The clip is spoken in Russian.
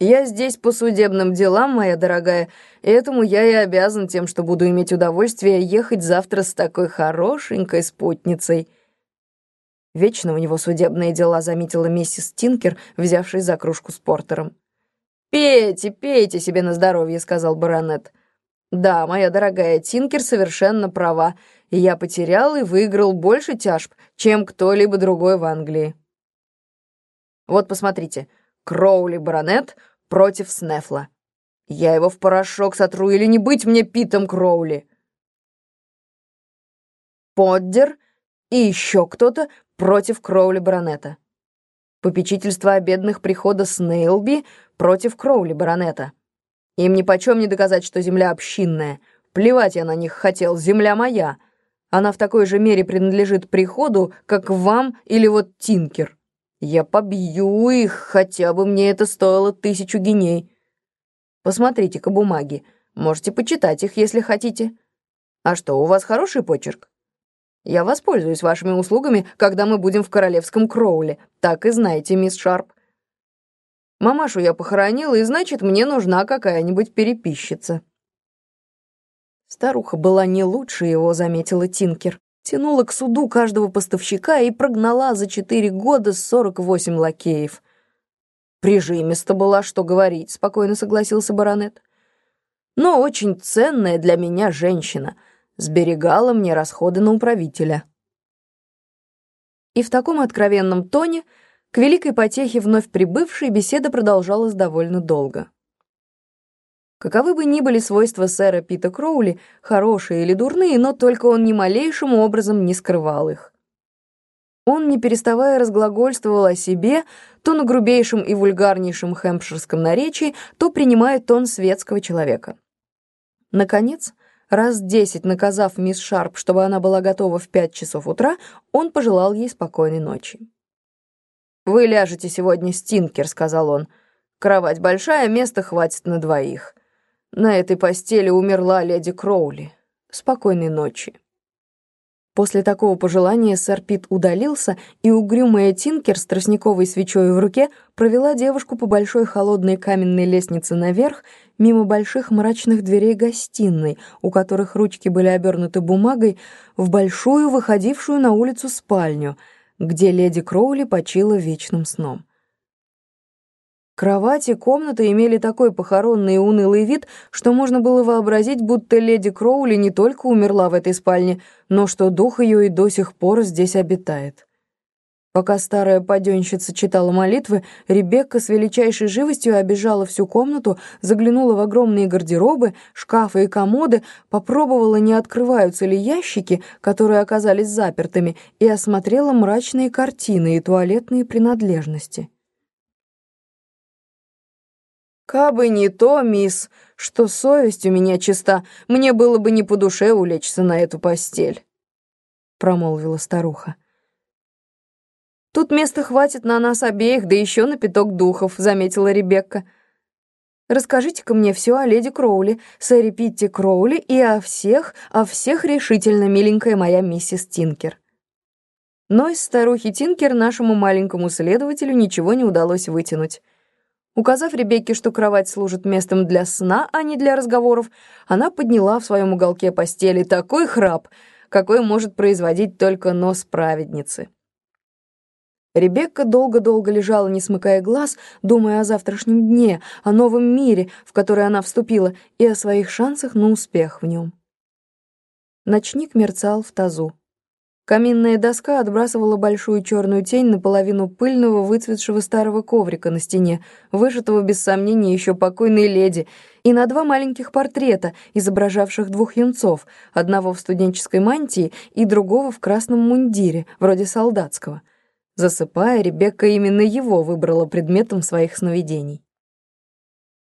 Я здесь по судебным делам, моя дорогая, и этому я и обязан тем, что буду иметь удовольствие ехать завтра с такой хорошенькой спутницей». Вечно у него судебные дела, заметила миссис Тинкер, взявшись за кружку с портером. «Пейте, пейте себе на здоровье», — сказал баронет. «Да, моя дорогая, Тинкер совершенно права, и я потерял и выиграл больше тяжб, чем кто-либо другой в Англии». Вот посмотрите, Кроули баронет против Снефла. Я его в порошок сотру или не быть мне Питом Кроули. Поддер и еще кто-то против Кроули баронета. Попечительство о бедных прихода Снейлби против Кроули баронета. Им нипочем не доказать, что земля общинная. Плевать я на них хотел, земля моя. Она в такой же мере принадлежит приходу, как вам или вот Тинкер. Я побью их, хотя бы мне это стоило тысячу геней. Посмотрите-ка бумаги. Можете почитать их, если хотите. А что, у вас хороший почерк? Я воспользуюсь вашими услугами, когда мы будем в королевском Кроуле. Так и знаете, мисс Шарп. Мамашу я похоронила, и значит, мне нужна какая-нибудь переписчица. Старуха была не лучше его, заметила Тинкер тянула к суду каждого поставщика и прогнала за четыре года сорок восемь лакеев. «Прижимисто была, что говорить», — спокойно согласился баронет. «Но очень ценная для меня женщина. Сберегала мне расходы на управителя». И в таком откровенном тоне, к великой потехе вновь прибывшей, беседа продолжалась довольно долго. Каковы бы ни были свойства сэра Пита Кроули, хорошие или дурные, но только он ни малейшим образом не скрывал их. Он, не переставая, разглагольствовал о себе, то на грубейшем и вульгарнейшем хэмпширском наречии, то принимая тон светского человека. Наконец, раз десять наказав мисс Шарп, чтобы она была готова в пять часов утра, он пожелал ей спокойной ночи. «Вы ляжете сегодня, Стинкер», — сказал он. «Кровать большая, места хватит на двоих. На этой постели умерла леди Кроули. Спокойной ночи. После такого пожелания сэр Пит удалился, и угрюмая Тинкер с тростниковой свечой в руке провела девушку по большой холодной каменной лестнице наверх, мимо больших мрачных дверей гостиной, у которых ручки были обернуты бумагой, в большую, выходившую на улицу спальню, где леди Кроули почила вечным сном. Кровать и комната имели такой похоронный и унылый вид, что можно было вообразить, будто леди Кроули не только умерла в этой спальне, но что дух ее и до сих пор здесь обитает. Пока старая паденщица читала молитвы, Ребекка с величайшей живостью обижала всю комнату, заглянула в огромные гардеробы, шкафы и комоды, попробовала, не открываются ли ящики, которые оказались запертыми, и осмотрела мрачные картины и туалетные принадлежности. «Кабы не то, мисс, что совесть у меня чиста, мне было бы не по душе улечься на эту постель», — промолвила старуха. «Тут места хватит на нас обеих, да еще на пяток духов», — заметила Ребекка. «Расскажите-ка мне все о леди Кроули, сэре Питти Кроули и о всех, о всех решительно, миленькая моя миссис Тинкер». Но из старухи Тинкер нашему маленькому следователю ничего не удалось вытянуть. Указав Ребекке, что кровать служит местом для сна, а не для разговоров, она подняла в своем уголке постели такой храп, какой может производить только нос праведницы. Ребекка долго-долго лежала, не смыкая глаз, думая о завтрашнем дне, о новом мире, в который она вступила, и о своих шансах на успех в нем. Ночник мерцал в тазу. Каминная доска отбрасывала большую черную тень наполовину пыльного выцветшего старого коврика на стене, вышитого без сомнения еще покойной леди, и на два маленьких портрета, изображавших двух юнцов, одного в студенческой мантии и другого в красном мундире, вроде солдатского. Засыпая, Ребекка именно его выбрала предметом своих сновидений.